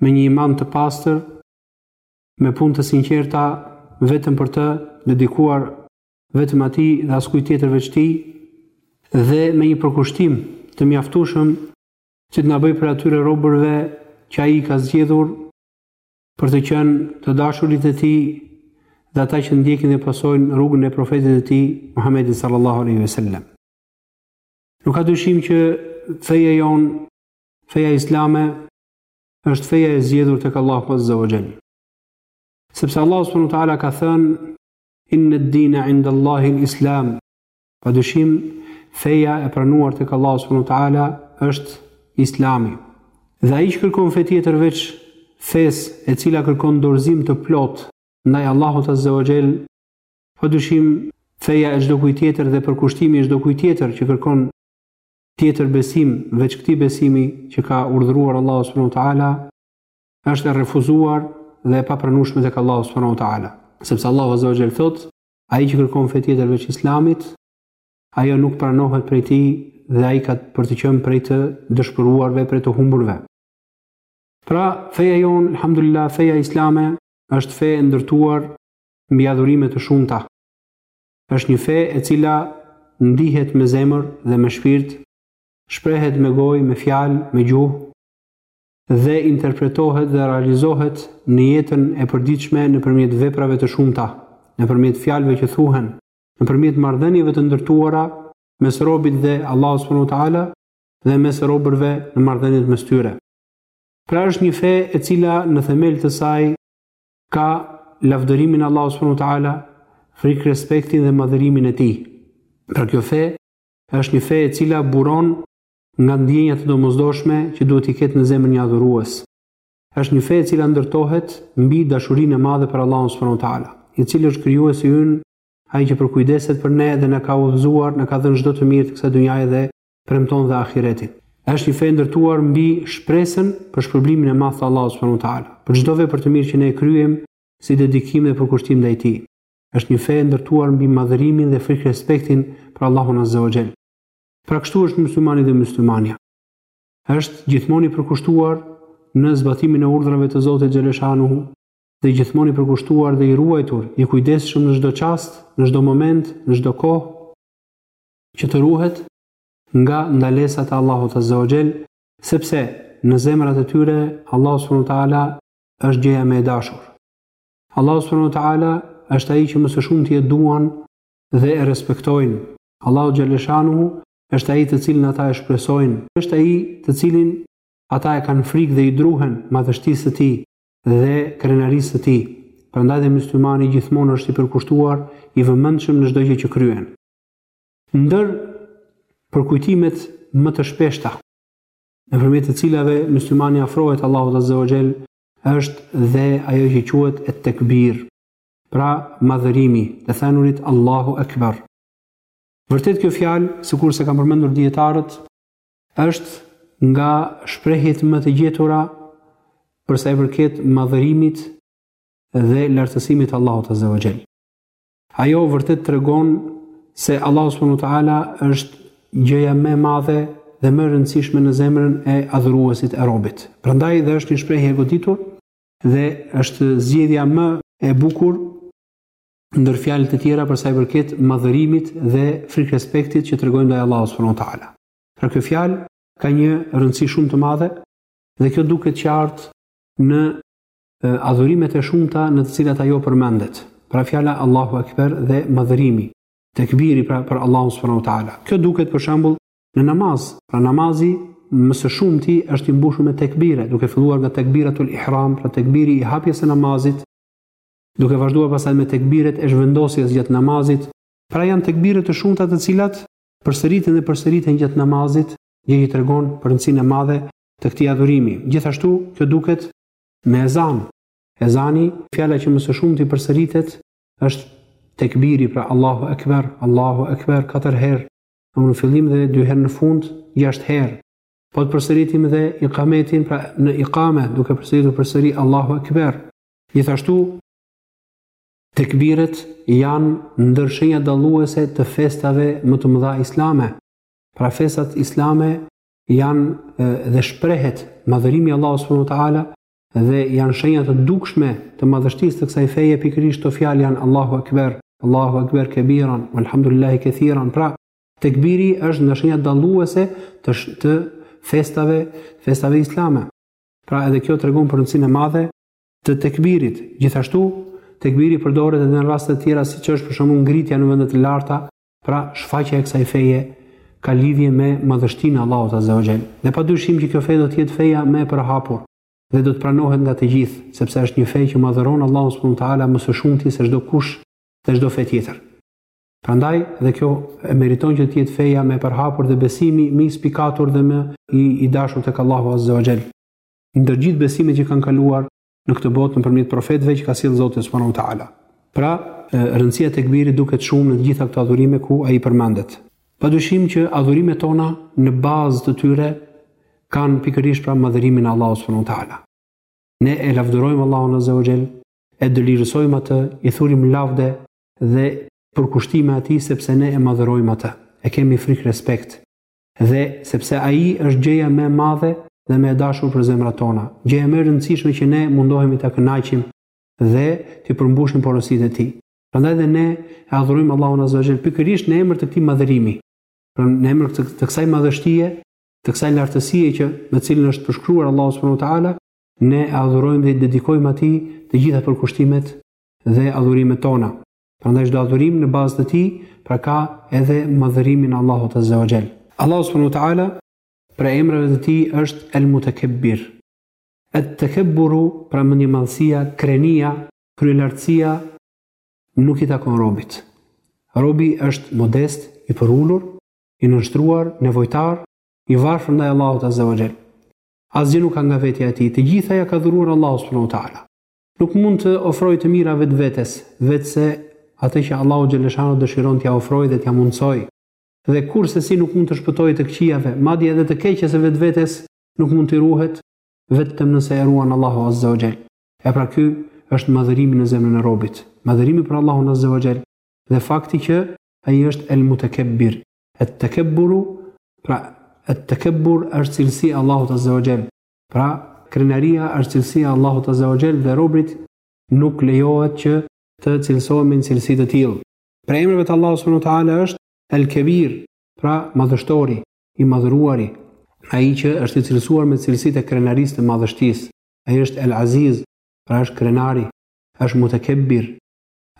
me një iman të pastër, me punë të sinqerta vetëm për të dedikuar vetëm atij dhe askujt tjetër veç tij dhe me një përkushtim të mjaftueshëm që të na bëjë prej atyre robërve që ai i ka zgjedhur për të qenë të dashurit e tij dhe ata që ndjekin dhe pasojnë rrugën e profetit të tij Muhammedit sallallahu alaihi wasallam. Nuk ka dyshim që feja jonë, feja islame është feja e zgjedhur tek Allahu Azza wa Jall. Sepse Allahu subhanahu wa taala ka thënë inna ad-dina 'inda Allahi al-Islam. Pa dyshim feja e pranuar tek Allahu subhanahu wa taala është Islami. Dhe ai që kërkon fe tjetër veç fesë e cila kërkon dorëzim të plotë ndaj Allahut Azza wa Jall, pa dyshim feja e çdo kujt tjetër dhe përkushtimi i çdo kujt tjetër që kërkon tjetër besim veç këtij besimi që ka urdhëruar Allahu subhanahu wa taala është e refuzuar dhe e papranueshme tek Allahu subhanahu wa taala. Sepse Allahu azza wa jall thotë, ai që kërkon fe tjetër veç Islamit, ajo nuk pranohet prej tij dhe ai ka për të qenë prej të dëshpëruarve, prej të humburve. Pra, feja jonë, alhamdulillah, feja islame është fe e ndërtuar mbi adhurime të shumta. Është një fe e cila ndihet me zemër dhe me shpirt, shprehet me gojë, me fjalë, me gjuhë dhe interpretohet dhe realizohet në jetën e përditshme nëpërmjet veprave të shumta, nëpërmjet fjalëve që thuhen, nëpërmjet marrëdhënieve të ndërtuara mes robit dhe Allahut subhanahu wa taala dhe mes robërve në marrëdhëniet mes tyre. Pra është një fe e cila në themel të saj Ka lavdërimin e Allahut subhanahu wa taala, frikërespektin dhe madhërimin e tij. Pra kjo fe është një fe e cila buron nga ndjenja të domosdoshme që duhet t'i ketë në zemër një adhurues. Është një fe e cila ndërtohet mbi dashurinë e madhe për Allahun subhanahu wa taala, i cili është krijuesi ynë, ai që përkujdeset për ne dhe na ka udhëzuar, na ka dhënë çdo të mirë të kësaj dynjaje dhe premton dhe ahiretin. Është një fe e ndërtuar mbi shpresën për shpërblimin e madh të Allahut subhanahu wa taala, për çdo vepër të mirë që ne e kryejmë si dedikim dhe përkushtim ndaj Tij. Është një fe e ndërtuar mbi madhërimin dhe frikërespektin për Allahun azza wa xhel. Pra kështu është myslimani dhe myslimanja. Është gjithmonë i përkushtuar në zbatimin e urdhrave të Zotit xhele shanuhu dhe gjithmonë i përkushtuar dhe i ruajtur, i kujdesshëm në çdo çast, në çdo moment, në çdo kohë, që të ruhet nga ndalesat e Allahut Azza wa Xhel, sepse në zemrat e tyre Allahu Subhanu Teala është gjëja më e dashur. Allahu Subhanu Teala është ai që më së shumti e duan dhe e respektojnë. Allahu Xhele shanuhu është ai të cilin ata e shpresojnë, është ai të cilin ata e kanë frikë dhe i druhen madhështisë së tij dhe krenarisë së tij. Prandaj dhe myslimani gjithmonë është i përkushtuar, i vëmendshëm në çdo gjë që kryen. Ndër përkujtimet më të shpeshta, nëpërmjet të cilave myslimani afrohet Allahut azze wa xhel, është dhe ajo që quhet et-tekbir, pra madhërimi, të thënurit Allahu Ekber. Vërtet kjo fjalë, sikurse kanë përmendur dijetarët, është nga shprehjet më të gjetura për sa i përket madhërimit dhe lartësimit të Allahut azze wa xhel. Ajo vërtet tregon se Allahu subhanahu wa taala është gjëja më e madhe dhe më e rëndësishme në zemrën e adhuruesit, e robit. Prandaj dhe është një shprehje e goditur dhe është zgjedhja më e bukur ndër fjalët e tjera për sa i përket madhërimit dhe frikë-respektit që tregojmë ndaj Allahut subhanahu wa taala. Pra kjo fjalë ka një rëndësi shumë të madhe dhe kjo duket qartë në adhurimet e shumta në të cilat ajo përmendet. Pra fjala Allahu Akbar dhe madhërimi, tekbiri pra për Allahun subhanahu wa taala. Kjo duket për shembull në namaz. Pra namazi më së shumti është i mbushur me tekbire, duke filluar nga tekbiratul ihram, pra tekbiri i hapjes së namazit, duke vazhduar pastaj me tekbiret e zhvendosjes gjatë namazit. Pra janë tekbire të shumta të cilat përsëriten dhe përsëriten gjatë namazit, gjë që tregon për rëndësinë e madhe të këtij adhurimi. Gjithashtu, kjo duket me ezan. Ezani, fjala që më së shumti përsëritet është tekbiri pra Allahu Ekber, Allahu Ekber katër herë, në në fillim dhe dy herë në fund, gjashtë herë. Po të përsëritim dhe ikametin pra në ikame, duke përsëritur përsëri Allahu Ekber. Gjithashtu tekbiret janë ndër shenjat dalluese të festave më të mëdha islame. Pra festat islame janë dhe shprehet madhërimi i Allahut subhanahu wa taala dhe janë shenja të dukshme të madhështisë të kësaj feje pikërisht këto fjalë janë Allahu akbar Allahu akbar kebiran walhamdulillahi kethiran pra tekbiri është nga shenjat dalluese të, të festave festave islame pra edhe kjo tregon për rëndësinë e madhe të tekbirit gjithashtu tekbiri përdoret edhe në raste të tjera siç është për shembull ngritja në vende të larta Pra, shfaqja e kësaj feje ka lidhje me madhështinë e Allahut Azza wa Jall. Dhe padyshim që kjo fe do të jetë feja më e përhapur dhe do të pranohet nga të gjithë, sepse është një fe që madhëron Allahun subhanahu wa taala më së shumti se çdo kush dhe çdo fe tjetër. Prandaj, dhe kjo e meriton që të jetë feja më e përhapur dhe besimi më i spikatur dhe më i, i dashur tek Allahu Azza wa Jall. Ndër gjithë besimet që kanë kaluar, në këtë botë nëpërmjet profetëve që ka sjellë Zoti subhanahu wa taala. Pra, rëndësia e tekbirit duket shumë në të gjitha këto adhurime ku ai përmendet. Padyshim që adhurimet tona në bazë të tyre kanë pikërisht pra madhërimin e Allahut subhanahu wa taala. Ne e lavdërojmë Allahun azza wa jall, e dëlirësojmë atë, i thurim lavde dhe përkushtime atij sepse ne e madhërojmë atë. E kemi frikë respekt. Dhe, sepse Ai është gjëja më e madhe dhe më e dashur për zemrat tona, gjëja më e rëndësishme që ne mundohemi ta kënaqim dhe t'i përmbushim porositë e Tij. Prandaj dhe ne e adhurojmë Allahun Azza wa Jell pikërisht në emër të këtij madhërimi, pra në emër të të kësaj madhështie, të kësaj lartësie që me të cilën është përshkruar Allahu subhanahu wa ta'ala, ne e adhurojmë dhe i dedikojmë Atij të gjitha përkushtimet dhe adhurimet tona. Prandaj çdo adhurim në bazë të tij pra ka edhe madhërimin e Allahut Azza wa Jall. Allahu subhanahu wa taala prej emrave të tij është El Mutakabbir. Et takabburu pra mendjemadhësia, krenia, kryelartësia nuk i takon robit. Robi është modest, i përulur, i nënshtruar, nevojtar, i varfër ndaj Allahut Azza wa Jall. Asgjë nuk ka nga vetja e tij, të gjitha ja ka dhuruar Allahu subhanahu wa taala. Nuk mund të ofrojë të mira vetvetes, vetëm se atë që Allahu xhele shanuhu dëshiron t'ia ofrojë dhe t'ia mundësojë. Dhe kurrsesi nuk mund të shpëtojë të këqijave, madje edhe të keqes së vetvetes nuk mund t'i ruhet, vetëm nëse e ruan Allahu azze o xhel. E pra ky është madhërimi në zemrën e robit, madhërimi për Allahun azze o xhel dhe fakti që Ai është El Mutekebbir. Et-Tekebburu, pra Et-Tekebbur është cilësi e Allahut azze o xhel, Pra, krenaria është cilësi e Allahut azza wa jall dhe robërit nuk lejohet që të cilësohen me një cilësi të tillë. Prej emrave të Allahut subhanahu wa taala është El Kebir, pra Madhështori, i Madhëruari, Ai që është i cilësuar me cilësitë e krenarisë, të madhështisë. Ai është El Aziz, pra është krenari, është Mutekebbir,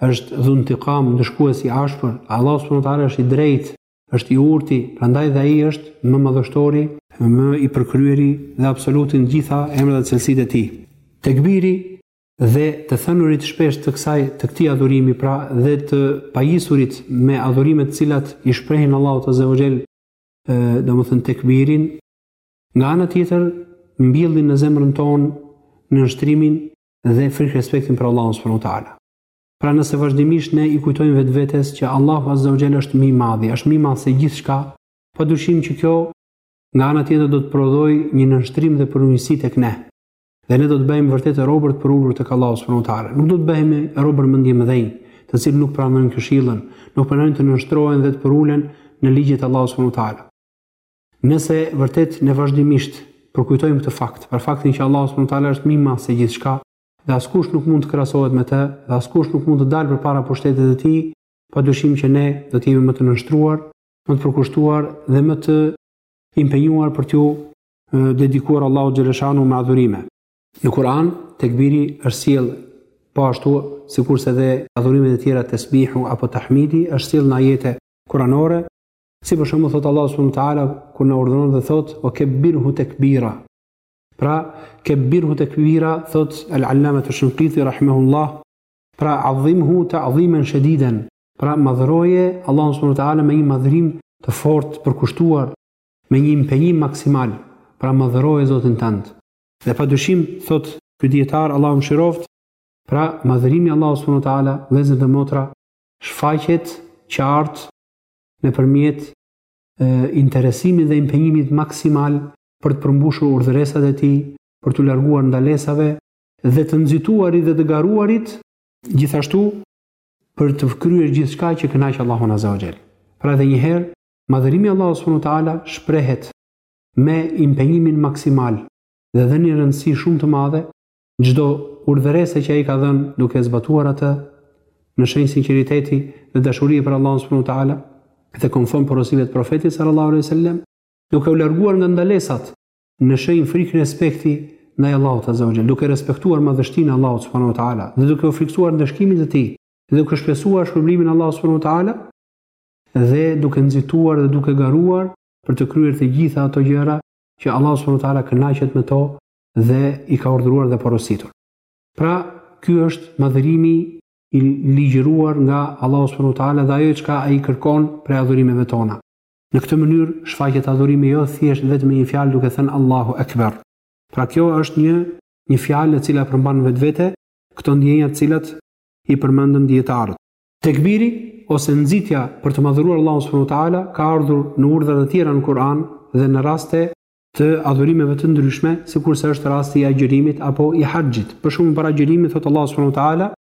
është dhuntiqam, ndëshkues i ashpër. Allahu subhanahu wa taala është i drejtë, është i urti, prandaj dhe ai është më madhështori, më i përkryeri dhe absoluti në të gjitha emrat dhe cilësitë e tij. Tekbiri dhe të thënurit shpesh të kësaj të këtij adhurimi, pra dhe të pajisurit me adhurime të cilat i shprehin Allahut azza wa jall, domethënë tekbirin, nga ana tjetër mbjellin në zemrën tonë nënshtrimin dhe frikë respektin për Allahun subhanahu wa taala. Pra nëse vazhdimisht ne i kujtojmë vetvetes që Allahu Azza wa Jall është më i madhi, është më i madh se gjithçka, padyshim që kjo nga ana tjetër do të prodhojë një nënshtrim dhe përulësi tek ne. Dhe ne do të bëhemi vërtet robër të përulur tek Allahu subhanahu wa taala. Nuk do të bëhemi robër mendje mëdhenj, të cilët nuk pranojnë këshillën, nuk pranojnë të nënshtrohen dhe të përulen në ligjet e Allahu subhanahu wa taala. Nëse vërtet ne vazhdimisht përkujtojmë këtë fakt, për faktin që Allahu subhanahu wa taala është më i madh se gjithçka, dhe askush nuk mund të krahasohet me të dhe askush nuk mund të dalë përpara pushtetit të tij, padyshim që ne do të jemi më të nënshtruar, më të përkushtuar dhe më të impenjuar për t'u dedikuar Allahut xhel-le shanuhu me adhurime. Në Kur'an, tekbiri është sjellë po ashtu sikurse dhe adhurimet e tjera tesbihu apo tahmidi është sjellë në ajete kuranore, si për shembull thot Allahu subhanahu wa taala kur na urdhëron dhe thot ue kebbirhu tekbira. Pra, kebbirhu tekbira, thot Al-Allametu Shinqiti rahimehullah, pra adhimhu ta'dhimen shediden, pra madhëroje Allahun subhanahu wa ta'ala me një madhërim të fortë, të përkushtuar, me një impenjim maksimal, pra madhëroje Zotin tënd. Dhe padyshim, thot ky dijetar, Allahu mëshiroftë, pra madhërimi i Allahut subhanahu wa ta'ala, vëllezër dhe motra, shfaqet qartë nëpërmjet interesimit dhe impenjimit maksimal për të përmbushur urdhëresat e tij, për t'u larguar ndalesave dhe të nxituarit dhe të garuarit, gjithashtu për të kryer gjithçka që kënaq Allahun Azza wa Jell. Pra edhe një herë, madhërimi i Allahut subhanahu wa taala shprehet me impenjimin maksimal dhe dhënien rëndësi shumë të madhe çdo urdhërese që ai ka dhënë duke zbatuar atë në shenjë sinqeriteti dhe dashurie për Allahun subhanahu wa taala dhe konform porosive të profetit sallallahu alaihi wasallam duke u larguar nga ndalesat në shenjë frikë respekti ndaj Allahut Azza wa Jall, duke respektuar madhështinë e Allahut Subhanu wa Ta'ala dhe duke u frikësuar ndëshkimit të Tij dhe duke shpresuar shpërblimin e Allahut Subhanu wa Ta'ala dhe duke nxituar dhe duke garuar për të kryer të gjitha ato gjëra që Allahu subhanahu wa taala kënaqet me to dhe i ka urdhëruar dhe porositur. Pra, ky është madhërimi i ligjëruar nga Allahu subhanahu wa taala dhe ajo çka ai kërkon prej adhurimeve tona. Në këtë mënyrë, shfaqet adhurimi jo thjesht vetëm me një fjalë duke thënë Allahu Ekber. Pra kjo është një një fjalë e cila përmban në vetvete këto ndjenja të cilat i përmendën dijetarët. Tekbiri ose nxitja për të madhëruar Allahun subhanahu wa taala ka ardhur në urdhra të tjera në Kur'an dhe në raste të adhurimeve të ndryshme, sikurse është rasti i agjërimit apo i haxhit. Për shembull, për agjërimin thotë Allahu subhanahu wa taala,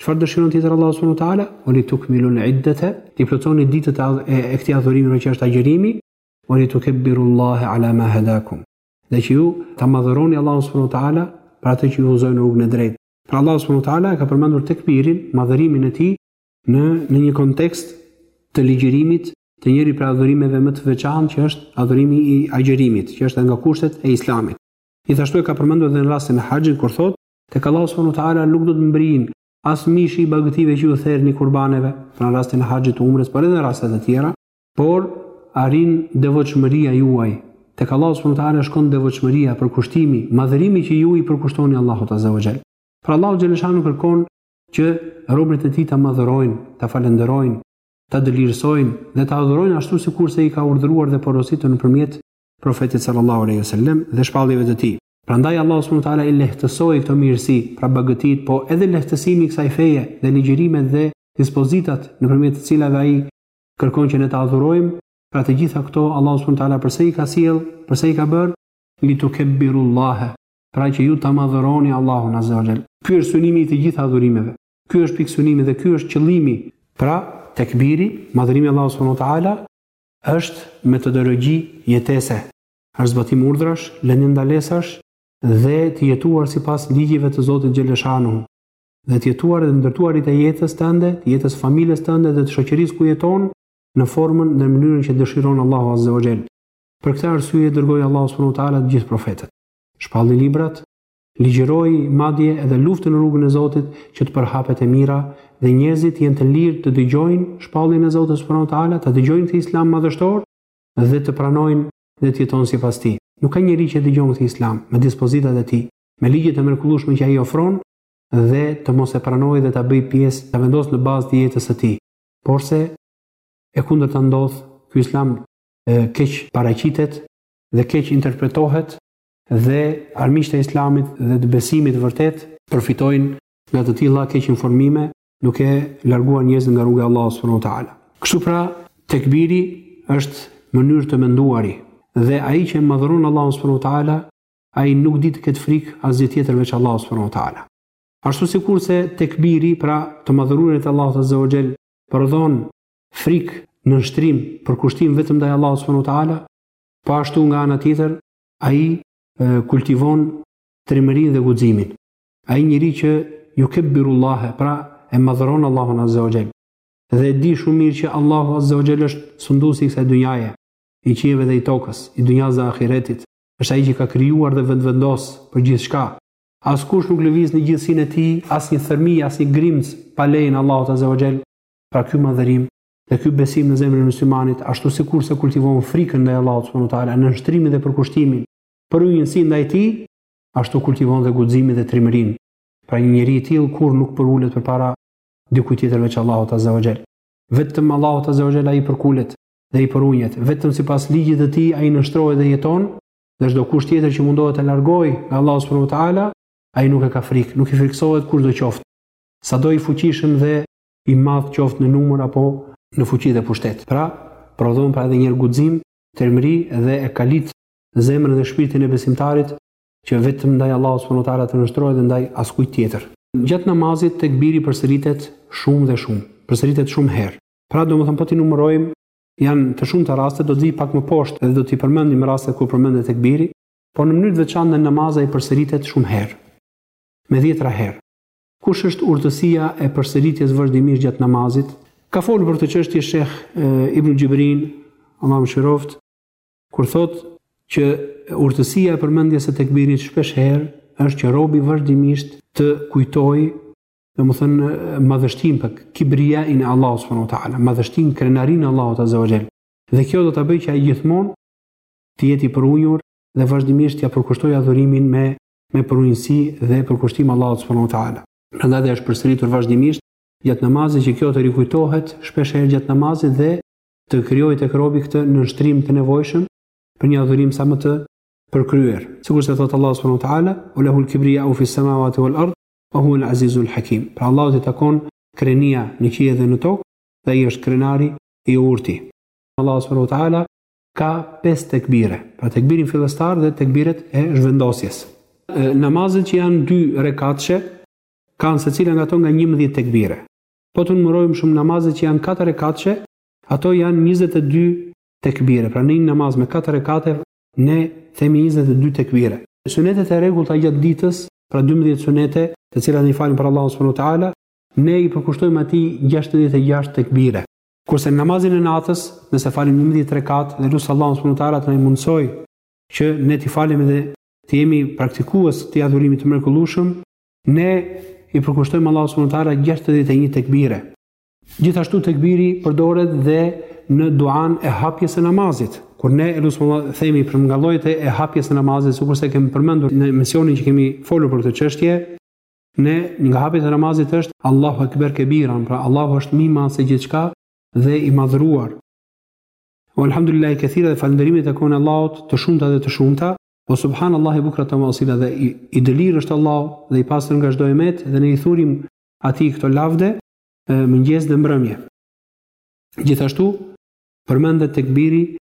Çfarë dëshiron tjetër Allahu subhanahu wa taala? Oli tukmilul iddata, t'i plotësoni ditët e, e këtij adhurimi që është agjërimi, oli tukabbirullaha ala ma hadakum. Dhe që ju ta madhëroni Allahun subhanahu wa taala për atë që ju udhëzoi në rrugën e drejtë. Pra Allahu subhanahu wa taala e ka përmendur tekbirin, madhërimin e tij në në një kontekst të ligjërimit të njëri prej adhurimeve më të veçantë që është adhurimi i agjërimit, që është nga kushtet e Islamit. Gjithashtu e ka përmendur edhe në rastin e haxhit kur thotë Tek Allahu subhanahu wa ta'ala nuk do të mbërrijnë as mishi i bagëtive që ju therrni kurbaneve, pra në rastin e haxhit të umres, por edhe në raste të tjera, por arrin devotshmëria juaj. Tek Allahu subhanahu wa ta'ala shkon devotshmëria, përkushtimi, madhërimi që ju i përkushtoni Allahut azza wa jall. Pra Allahu xhaleshanu kërkon që robërit e tij ta madhërojnë, ta falënderojnë, ta dëlirsojnë dhe ta adhurojnë ashtu sikurse i ka urdhëruar dhe porositur nëpërmjet profetit sallallahu alaihi wasallam dhe shpalljeve të tij. Prandaj Allahu subhanahu wa taala i lehtësoi këto mirësi, pra bagëtitë, po edhe lehtësimi i kësaj feje dhe ligjërimet dhe dispozitat nëpërmjet të cilave ai kërkon që ne ta adhurojmë, pra të gjitha këto Allahu subhanahu wa taala përse i ka sjell, përse i ka bërë? Litukebbirullahe, pra që ju ta madhëroni Allahun azza wa jall. Ky është synimi i të gjitha adhurimeve. Ky është pikësynimi dhe ky është qëllimi. Pra, tekbiri, madhërimi i Allahut subhanahu wa taala, është metodologji jetese. është zbatim urdhrash, lënie ndalesash dhe të jetuar sipas ligjeve të Zotit Xhelle Shanuhu, dhe të jetuar dhe ndërtuarit e jetës tënde, të jetës familjes tënde dhe të shoqërisë ku jeton në formën dhe mënyrën që dëshiron Allahu Azze o Xhell. Për këtë arsye dërgoi Allahu Subhanu Teala të gjithë profetët. Shpalli librat, ligjëroi madje edhe luftën në rrugën e Zotit që të përhapet e mira dhe njerëzit jenë të lirë të dëgjojnë shpalljen e Zotit Subhanu Teala, ta dëgjojnë këtë Islam madhështor dhe të pranojnë dhe të jetojnë sipas tij. Nuk ka njeri që e dëgjon këtë Islam, me dispozitat e tij, me ligjet e mrekullueshme që ai ofron dhe të mos e pranojë dhe ta bëjë pjesë, ta vendosë në bazë të jetës së tij. Porse, e kundërta ndodh, ky Islam keqparaqitet dhe keqinterpretohet dhe armiqtë e Islamit dhe të besimit të vërtetë përfitojnë nga të tilla keqinformime duke larguar njerëzit nga rruga e Allahut subhanahu wa taala. Kështu pra, tekbiri është mënyrë të menduari dhe ai që e madhëron Allahun subhanahu wa taala, ai nuk di të ketë frikë asgjë tjetër veç Allahut subhanahu wa taala. Ashtu sikurse tekbiri, pra të madhëruarit e Allahut azza wa jall, prodhon frikë, nënshtrim, përkushtim vetëm ndaj Allahut subhanahu wa taala, po ashtu nga ana tjetër, ai kultivon trimërinë dhe guximin. Ai njeri që jukebbirullahe, pra e madhëron Allahun azze ue xhel, dhe e di shumë mirë që Allahu azze ue xhel është sunduesi i kësaj dunjaje, i qiejve dhe i tokës, i dunjasë dhe ahiretit, është ai që ka krijuar dhe vetë vendos për gjithçka, askush nuk lëviz në gjithësinë e tij, asnjë thërmi, asnjë grimcë pa lejen e Allahut azze ue xhel, pra ky madhërim dhe ky besim në zemrën e muslimanit, ashtu sikurse kultivon frikën ndaj Allahut subhanehu ue teala, nënshtrimin dhe përkushtimin përunjësinë ndaj tij, ashtu kultivon dhe guximin dhe trimërinë. Pra një njeri i tillë kurrë nuk përulet përpara dikujt tjetër veç Allahut azze ue xhel. Vetëm Allahut azze ue xhel ai përkulet dhe i përunjet, vetëm sipas ligjit të Tij ai nënshtrohet dhe jeton, dhe çdokush tjetër që mundohet ta largojë nga Allahu subhanehu ue teala, ai nuk e ka frikë, nuk i frikësohet kushdo qoftë, sado i fuqishëm dhe i madh qoftë në numër apo në fuqi dhe pushtet. Pra, prodhon pra edhe një herë guxim, trimëri dhe e kalit zemrën dhe shpirtin e besimtarit që vetëm ndaj Allahut subhanehu ue teala të nënshtrohet dhe ndaj askujt tjetër. Gjatë namazit tekbiri përsëritet shumë dhe shumë, përsëritet shumë herë. Pra domethënë po t'i numërojmë janë të shumta rastet do të vij pak më poshtë dhe do t'i përmendim rastet kur përmendet tekbiri, por në mënyrë të veçantë në namaz ai përsëritet shumë herë. Me dhjetëra herë. Kush është urtësia e përsëritjes vazhdimisht gjatë namazit? Ka folur për këtë çështje Sheh Ibn Xhibrin, Allahu e mëshiroftë, Kur thotë që urtësia e përmendjes së tekbirit shpesh herë është që robi vazhdimisht të kujtojë domethënë madhështinë apo kibrijanë e Allahut subhanehu ue teala, madhështinë, krenarinë e Allahut azze ue xhel. Dhe kjo do ta bëjë që ai gjithmonë të jetë i përunjur dhe vazhdimisht t'ia përkushtojë adhurimin me, me përunjësi dhe përkushtim Allahut subhanehu ue teala. Prandaj dhe është përsëritur vazhdimisht gjatë namazit që kjo të rikujtohet shpesh herë gjatë namazit dhe të krijojë tek robi këtë nënshtrim të nevojshëm për një adhurim sa më të përkryer. Sikurse thotë Allahu subhanehu ue teala, "Wa lahu al-kibriya'u fi as-samawati wal-ard, wa huwa al-'azizu al-hakim." Pra Allahut i takon krenaria në qiej dhe në tokë dhe ai është krenari i urti. Allahu subhanehu ue teala ka pesë tekbire, pra tekbirin fillestar dhe tekbiret e zhvendosjes. Namazet që janë dy rekatëshe kanë secila nga to nga 11 tekbire. po t'i numërojmë në shumë namazet që janë katër rekatëshe, ato janë 22 tekbire. Pra në një namaz me katër rekate ne themi 22 tekbire. Sunetet e rregullta gjatë ditës, pra 12 sunete, të cilat i falim për Allahun subhanehu ue teala, ne i përkushtojmë atij 66 tekbire. Kurse në namazin e natës, nëse falim 11 rekate dhe lus Allahun subhanehu ue teala të na i mundësojë që ne t'i falim dhe të jemi praktikues të këtij adhurimi të mrekullueshëm, Ne i përkushtojmë Allahut subhanahu wa taala 61 tekbire. Gjithashtu tekbiri përdoret dhe në duan e hapjes së namazit. Kur ne e lusim themi prej nga llojet e hapjes së namazit, sikurse kemi përmendur në emisionin që kemi folur për këtë çështje, një nga hapjet e namazit është Allahu Akbar kebiran, pra Allahu është më i madh se gjithçka dhe i madhëruar. Walhamdulillah kathira dhe falënderimet i takojnë Allahut të shumta dhe të shumta. Wa subhanallahi bukratan wa asila dhe i, i dëlirë është Allahu dhe i pastër nga çdo e metë dhe ne i thurim Atij këto lavde mëngjes dhe mbrëmje. Gjithashtu përmendet tekbiri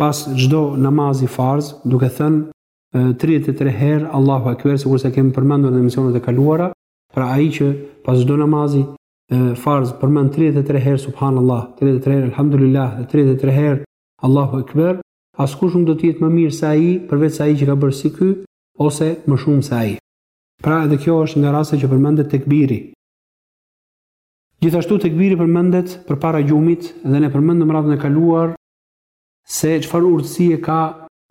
pas çdo namazi farz, duke thënë 33 herë Allahu Akbar, sikurse kemi përmendur në emisionet e kaluara, pra ai që pas çdo namazi farz përmend 33 herë subhanallahu, 33 herë alhamdulillah dhe 33 herë Allahu Akbar, Askush nuk do të jetë më mirë se ai, përveç se ai që ka bërë si ky, ose më shumë se ai. Pra edhe kjo është nga rastet që përmendet tekbiri. Gjithashtu tekbiri përmendet përpara gjumit dhe ne përmendëm radhën e kaluar se çfarë urtësie ka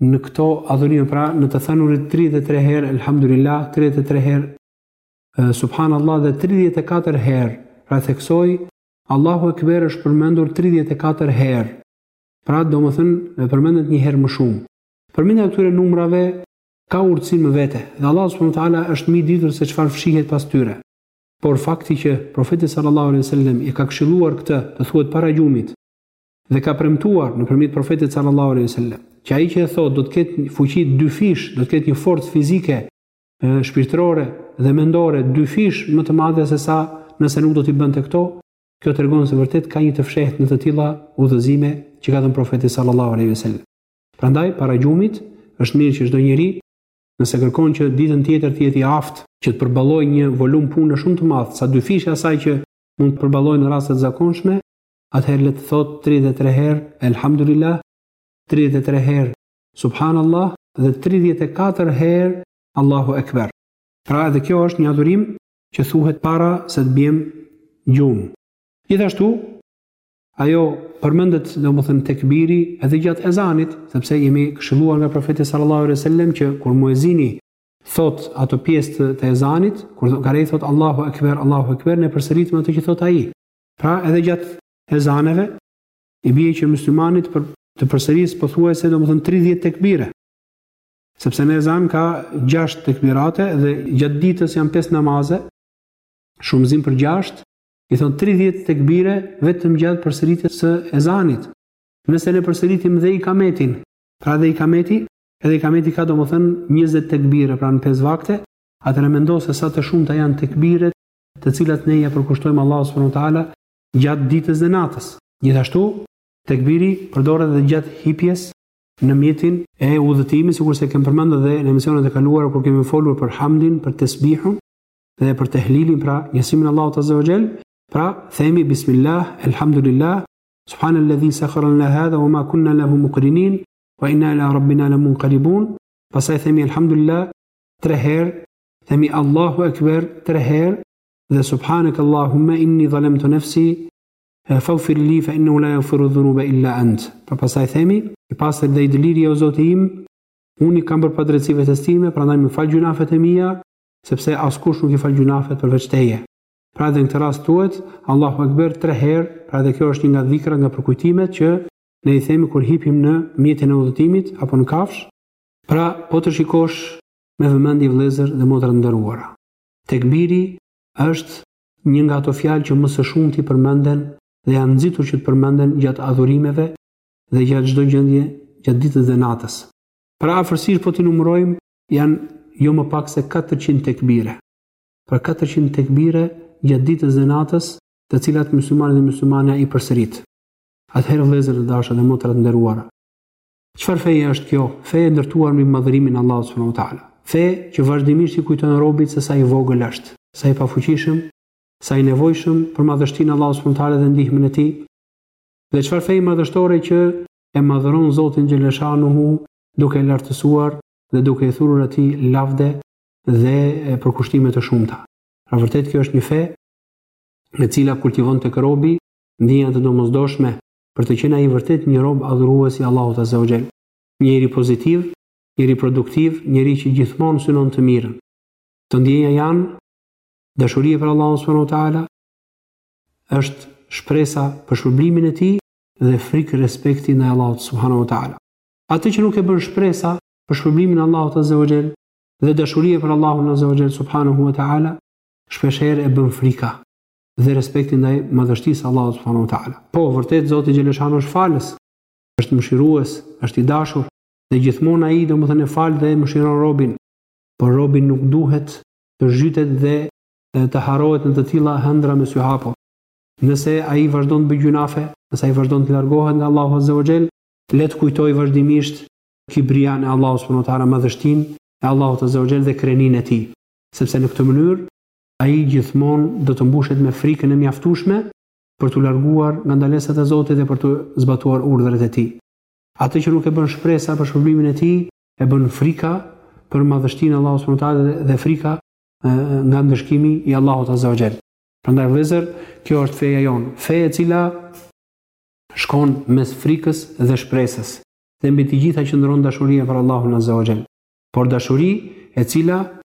në këto adhurime, pra në të thënurit tridhjetë e tre herë Elhamdulilah, tridhjetë e tre herë Subhanallah dhe tridhjetë e katër herë, pra e theksoj Allahu Ekber është përmendur tridhjetë e katër herë. Pra, domethënë, përmendet një herë më shumë. Përmendja e këtyre numrave ka urtësinë më vete, dhe Allahu subhanahu wa ta'ala është më i ditur se çfarë fshihet pas tyre. Por fakti që Profeti sallallahu alejhi ve sellem i ka këshilluar këtë të thuhet para gjumit dhe ka premtuar nëpërmjet Profetit sallallahu alejhi ve sellem që ai që e thotë do të ketë fuqi dyfish, do të ketë një forcë fizike, shpirtërore dhe mendore dyfish më të madhe se sa nëse nuk do t'i bënte këto, Kjo tregon se vërtet ka një të fshehtë në të tilla udhëzime që ka dhënë Profeti sallallahu alejhi ve sellem. Prandaj, para gjumit, është mirë që çdo njeri, nëse kërkon që ditën tjetër të jetë i aftë, që të përballojë një volum pune shumë të madh, sa dyfish i asaj që mund të përballojë në raste të zakonshme, atëherë le të thotë tridhjetë e tre herë Elhamdulilah, tridhjetë e tre herë Subhanallah dhe tridhjetë e katër herë Allahu Ekber. Pra edhe kjo është një adhurim që thuhet para se të biem në gjumë. Gjithashtu, ajo përmendet domethënë tekbiri edhe gjatë ezanit, sepse jemi këshilluar nga Profeti sallallahu alejhi ve sellem që kur muezini thotë ato pjesë të, të ezanit, kur ai thotë Allahu ekber, Allahu ekber, ne përsëritim atë që thotë ai. Pra, edhe gjatë ezaneve i bie që muslimani të përsërisë pothuajse domethënë 30 tekbire. Sepse në ezan ka gjashtë tekbirate dhe gjatë ditës janë pesë namaze, shumëzim për gjashtë, i thonë 30 tekbire vetëm gjatë përsëritjes së ezanit. Nëse ne përsëritim dhe ikametin, pra edhe ikameti, edhe ikameti ka domethënë 20 tekbire pra në pesë vakte, atëherë mendo se sa të shumta janë tekbiret të cilat ne ia përkushtojmë Allahut subhanahu wa taala gjatë ditës dhe natës. Gjithashtu, tekbiri përdoret edhe gjatë hipjes në mjetin e udhëtimit, sikurse kemi përmend dhe në emisionet e kaluara kur kemi folur për hamdin, për tesbihun dhe për tehlilin, pra njësimin e Allahut azza wa jall, pra themi bismillah, elhamdulillah, subhanel-ledhi sekhara lena hadha, ue ma kunna lehu mukrinin, ue inna ila rabbina lemunkalibun, pastaj themi elhamdulillah, tre herë, themi Allahu ekber, tre herë, dhe subhanekallahume inni dhalemtu nefsi, Faghfir li fa innehu la yaghfiru dhunuba illa ant. Pra pastaj themi, i pastër dhe i dëlirë je o Zoti im, unë i kam bërë padrejtësi vetes time, prandaj më fal gjynafet e mia, sepse askush nuk i fal gjynafet përveç teje. Pra edhe në këtë rast thuhet, Allahu Ekber tre herë, pra edhe kjo është një nga dhikrat, nga përkujtimet që ne i themi kur hipim në mjetin e udhëtimit apo në kafshë, pra po të shikosh me vëmendje vëllezër dhe motra të nderuara, tekbiri është Një nga ato fjalë që më së shumti përmenden dhe janë nxitur që të përmenden gjatë adhurimeve dhe gjatë çdo gjendje gjatë ditës dhe natës. Pra afërsisht po t'i numërojmë janë jo më pak se katërqind tekbire. Pra katërqind tekbire gjatë ditës dhe natës të cilat myslimani dhe myslimania i përsërit. Atëherë vëllezër të dashur dhe motra të nderuara, Çfarë feje është kjo? Fe e ndërtuar mbi madhërimin e Allahut subhanahu wa taala. Fe që vazhdimisht i kujton robit se sa i vogël është, sa i pafuqishëm, sa i nevojshëm për madhështinë e Allahut subhanahu wa taala dhe ndihmën e tij. Dhe çfarë feje madhështore që e madhëron Zotin xheleshanuhu duke e lartësuar dhe duke i thurur atij lavde dhe përkushtime të shumta. Pra vërtet kjo është një fe e cila kultivon tek robi ndjenja të domosdoshme për të qenë ai vërtet një rob adhurues i Allahut Azza wa Jall. Njeri pozitiv, njeri produktiv, njeri që gjithmonë synon të mirën. Këto ndjenja janë, dashuria për Allahun subhanahu wa taala, është shpresa për shpërblimin e tij dhe frikërespekti ndaj Allahut subhanahu wa taala. Atë që nuk e bën shpresa për shpërblimin e Allahut azza wa jall dhe dashuria për Allahun azza wa jall subhanahu wa taala, shpesh herë e bën frika. dhe respekti ndaj madhështisë së Allahut subhanahu wa taala. Po, vërtet Zoti xhele shanuhu është falës, është mëshirues, është i dashur dhe gjithmonë ai domethënë fal dhe mëshiron robin. Por robi nuk duhet të zhytet dhe të harrohet në të tilla ëndrra me sy hapur. Nëse ai vazhdon të bëjë gjynahe, nëse ai vazhdon të largohet nga Allahu azza wa jall, le të kujtojë vazhdimisht kibrian e Allahut subhanahu wa taala, madhështinë e Allahut azza wa jall dhe kreninë e tij, sepse në këtë mënyrë ai gjithmonë do të mbushet me frikën e mjaftueshme për t'u larguar nga ndalesat e Zotit dhe për të zbatuar urdhërat e Tij. Atë që nuk e bën shpresa për shpërblimin e tij, e bën frika për madhështinë e Allahut subhanehu ve teala dhe frika nga ndëshkimi i Allahut azza wa xhel. Prandaj vëllezër, kjo është feja jonë, fe e cila shkon mes frikës dhe shpresës dhe mbi të gjitha qëndron dashuria për Allahun azza wa xhel. Por dashuri e cila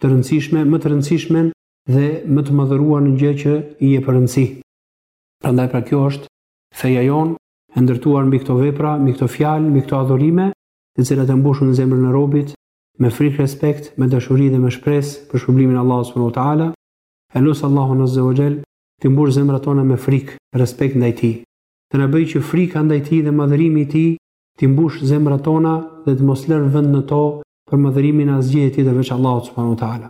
të rëndësishme, më të rëndësishmen dhe më të madhëruarën gjë që i jep rëndësi. Prandaj pra kjo është feja jonë e ndërtuar mbi këto vepra, mbi këto fjalë, mbi këto adhurime, të cilat e mbushën zemrën e robit me frikë respekt, me dashuri dhe me shpresë për shpërblimin e Allahut subhanahu wa taala. E lus Allahun azza wa jall t'i mbushë zemrat tona me frikë, respekt ndaj tij. Të na bëjë që frika ndaj tij dhe madhërimi i tij t'i mbushë zemrat tona dhe të mos lërë vend në to për madhërimin e asgjëje tjetër veç Allahut subhanahu wa taala.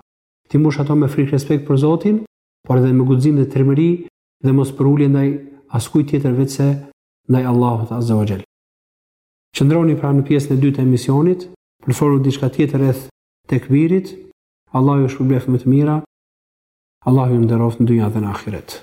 T'i mbushë ato me frikë respekt për Zotin, por edhe me guxim dhe trimëri dhe mos përulje ndaj askujt tjetër veçse ndaj Allahut azza wa jall. Qëndroni pra në pjesën e dytë të emisionit për të folur diçka tjetër rreth tekbirit. Allahu ju shpërbleftë me të mira. Allahu ju nderoftë në dynja dhe në ahiret.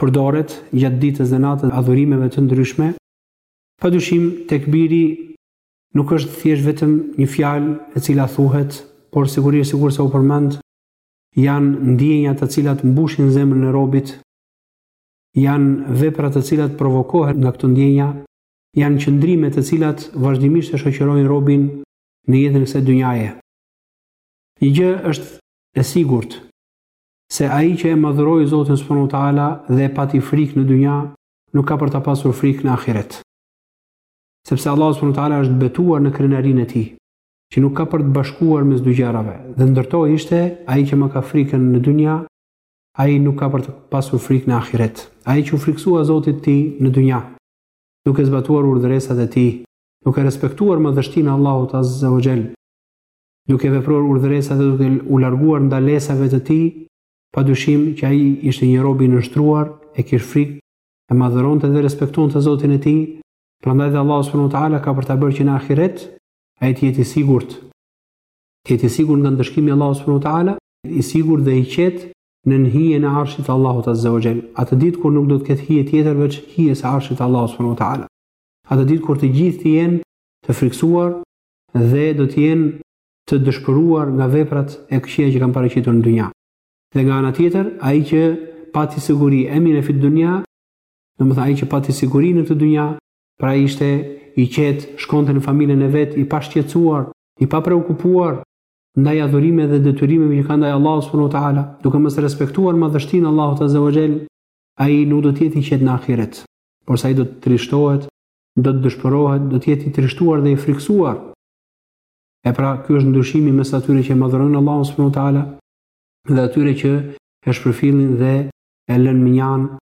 Përdoret gjatë ditës dhe natës adhurimeve të ndryshme. Padyshim, tekbiri nuk është thjesht vetëm një fjalë e cila thuhet, por sigurisht sikurse u përmend, janë ndjenja të cilat mbushin zemrën e robit, janë vepra të cilat provokohen nga këto ndjenja, janë qëndrime të cilat vazhdimisht e shoqërojnë robin në jetën e kësaj dynjaje. Një gjë është e sigurt. Se ai që e madhëroi Zotin subhanahu wa ta'ala dhe e pati frikë në dynja, nuk ka për ta pasur frikë në ahiret. Sepse Allahu subhanahu wa ta'ala është betuar në krenarinë e tij, që nuk ka për të bashkuar mes dy gjërave, dhe ndër to ishte ai që më ka frikën në dynja, ai nuk ka për të pasur frikë në ahiret. Ai që iu frikësua Zotit të tij në dynja, duke zbatuar urdhëresat e tij, duke respektuar madhështinë e Allahut azza wa jall, duke vepruar urdhëresat dhe duke u larguar ndalesave të tij, pa dyshim që ai ishte një rob i nënshtruar, e kish frikë, e madhëronte dhe respektonte Zotin e tij, prandaj dhe Allahu subhanahu wa ta'ala ka për ta bërë që në ahiret ai të jetë i sigurt, të jetë i sigurt nga ndëshkimi i Allahut subhanahu wa ta'ala, i sigurt dhe i qetë nën hijen e Arshit të Allahut azza wa jall, atë ditë kur nuk do të ketë hije tjetër veç hijes së Arshit të Allahut subhanahu wa ta'ala, atë ditë kur të gjithë të jenë të frikësuar dhe do të jenë të dëshpëruar nga veprat e këqija që kanë paraqitur në dynja. Dhe nga ana tjetër, ai që pati siguri emine fid dunja, domethënë ai që pati siguri në këtë dynja, pra ai ishte i qetë, shkonte në familjen e vet, i pashqetësuar, i papreokupuar ndaj adhurimeve dhe detyrimeve që ka ndaj Allahut subhanahu wa taala, duke mos respektuar madhështinë e Allahut azza wa jall, ai nuk do të jetë i qetë në ahiret, porse ai do të trishtohet do të dëshpërohet, do të jetë i trishtuar dhe i frikësuar. E pra, ky është ndryshimi mes atyre që e madhërojnë Allahun subhanahu wa taala dhe atyre që e shpërfillin dhe e lënë mënjanë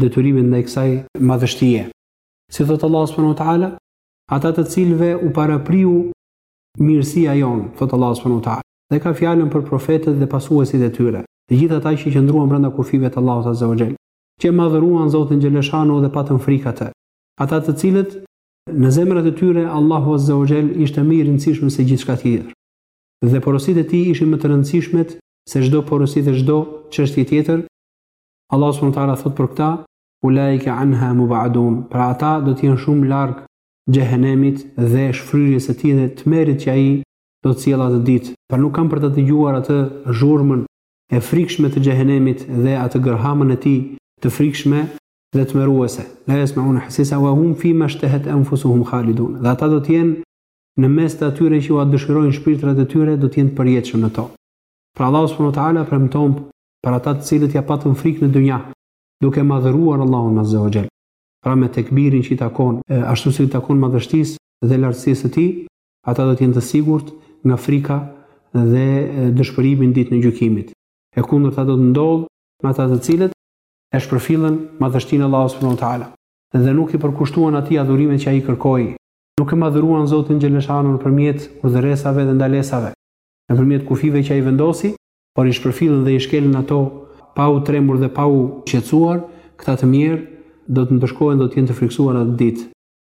detyrimin ndaj kësaj madhështie. Si thotë Allahu subhanahu wa taala, ata të cilëve u parapriu mirësia jonë, thotë Allahu subhanahu wa taala. Dhe ka fjalën për profetët dhe pasuesit e tyre, të gjithë ata që qëndruan brenda kufijve të Allahut azza wa jall. që e madhëruan Zotin xheleshanu dhe patën frikë atë. Ata të cilët, në zemrat e tyre, Allahu azza wa xhel ishte më i rëndësishëm se gjithçka tjetër. Dhe porositë e tij ishin më të rëndësishmet se çdo porosi dhe çdo çështje tjetër, Allahu subhanahu wa taala thotë për këta, ulaike anha mubadun, pra ata do të jenë shumë larg xhehenemit dhe shfryrjes së tij dhe tmerrit që ai do të sjellë atë ditë, pra nuk kanë për ta dëgjuar atë zhurmën e frikshme të Xhehenemit dhe atë gërhamën e tij të frikshme dhe tmerruese, la yesma'une hasisaha wa hum fi ma ishtahat anfusuhum khalidun, dhe ata do të jenë në mes të atyre që ua dëshirojnë shpirtrat e tyre, do të jenë të përjetshëm në to. Pra Allahu subhanahu wa ta'ala premton për ata të cilët ia patën frikë në dynja, duke madhëruar Allahun azze wa xhel, pra me tekbirin që i takon, ashtu si i takon madhështisë dhe lartësisë së Tij, Ata do të jenë të sigurt nga frika dhe dëshpërimi në ditën e gjykimit. E kundërta do të ndodhë me ata të cilët e shpërfillën madhështinë e Allahut subhanehu ve teala dhe nuk i përkushtuan Atij adhurimet që ai kërkoi, nuk e madhëruan Zotin xheleshanu nëpërmjet urdhëresave dhe ndalesave, nëpërmjet kufijve që ai vendosi, por i shpërfillën dhe i shkelën ato pa u trembur dhe pa u shqetësuar, këta të mjerë do të ndëshkohen dhe do të jenë të frikësuar atë ditë.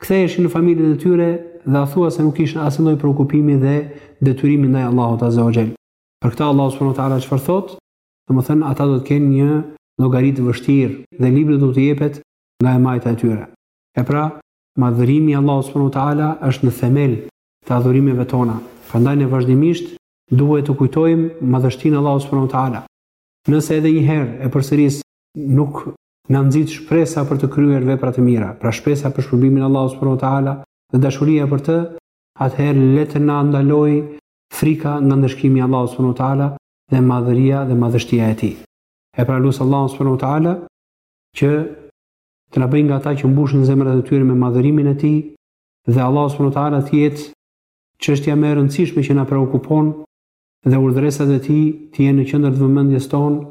Ktheheshin në familjet e tyre dhe athua se nuk kishin asnjë lloj preokupimi dhe detyrimi ndaj Allahut azza wa xhel. Për këta Allahu subhanahu wa taala çfarë thotë? Domethënë ata do të kenë një llogari të vështirë dhe libri do t'u jepet nga e majta e tyre. E pra, madhërimi i Allahut subhanahu wa taala është në themel të adhurimeve tona. Prandaj ne vazhdimisht duhet të kujtojmë madhështinë e Allahut subhanahu wa taala. Nëse edhe një herë e përsëris nuk Na nxit shpresa për të kryer vepra të mira, pra shpresa për shpërblimin e Allahut subhanahu wa taala dhe dashuria për të, atëherë le të na ndalojë frika nga ndëshkimi i Allahut subhanahu wa taala dhe madhëria dhe madhështia e Tij. E pra lus Allahun subhanahu wa taala që të na bëjë nga ata që mbushin zemrat e tyre me madhërimin e Tij dhe Allahu subhanahu wa taala të jetë çështja më e rëndësishme që na preokupon dhe urdhëresat e Tij të jenë në qendër të vëmendjes tonë